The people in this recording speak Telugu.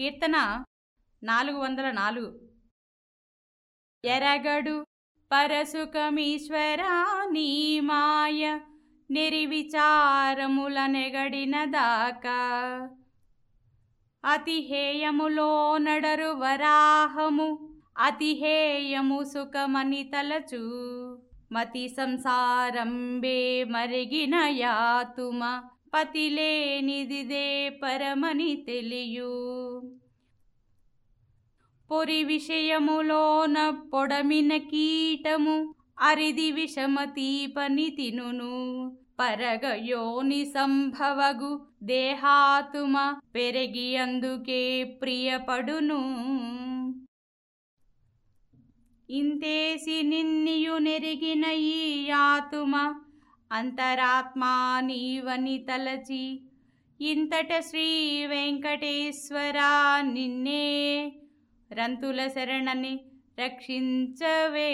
కీర్తన నాలుగు వందల నాలుగు. ఎరగడు పరసుకమీశ్వరా నీ మాయ నిర్విచారముల నెగడిన దాకా. అతిహేయములో నడరు వరాహము అతిహేయము సుఖమని తలచు. మతి సంసారంబే మరిగిన యాతుమ పతిలేనిదిదే పరమని తెలియు. పొరి విషయములోన పొడమిన కీటము అరిది విషమతీపని తినును. పరగయోని సంభవగు దేహాతుమ పెరిగి అందుకే ప్రియపడును. ఇంతేసి నిన్నియు నెరిగిన ఈ యాతుమ అంతరాత్మా నీవని తలచి ఇంతట శ్రీ వెంకటేశ్వరా నిన్నే రంతుల శరణని రక్షించవే.